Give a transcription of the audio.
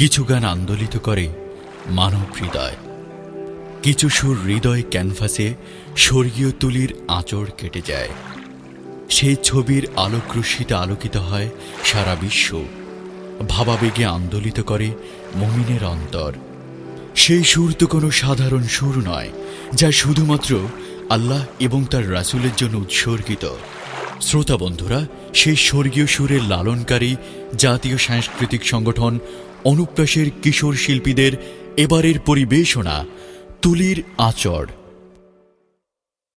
কিছু গান আন্দোলিত করে মানব হৃদয়। কিছু সুর হৃদয় ক্যানভাসে স্বর্গীয় তুলির আঁচড় কেটে যায়। সেই ছবির আলোকরশ্মিতে আলোকিত হয় সারা বিশ্ব। ভাবাবেগে আন্দোলিত করে মমিনের অন্তর। সেই সুর তো কোনো সাধারণ সুর নয়, যা শুধুমাত্র আল্লাহ এবং তার রাসুলের জন্য উৎসর্গিত। শ্রোতা বন্ধুরা, সেই স্বর্গীয় সুরের লালনকারী জাতীয় সাংস্কৃতিক সংগঠন অনুপ্রাসের কিশোর শিল্পীদের এবারের পরিবেশনা, তুলির আচড়।